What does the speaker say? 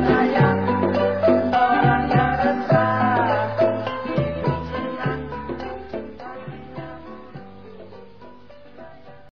Yeah.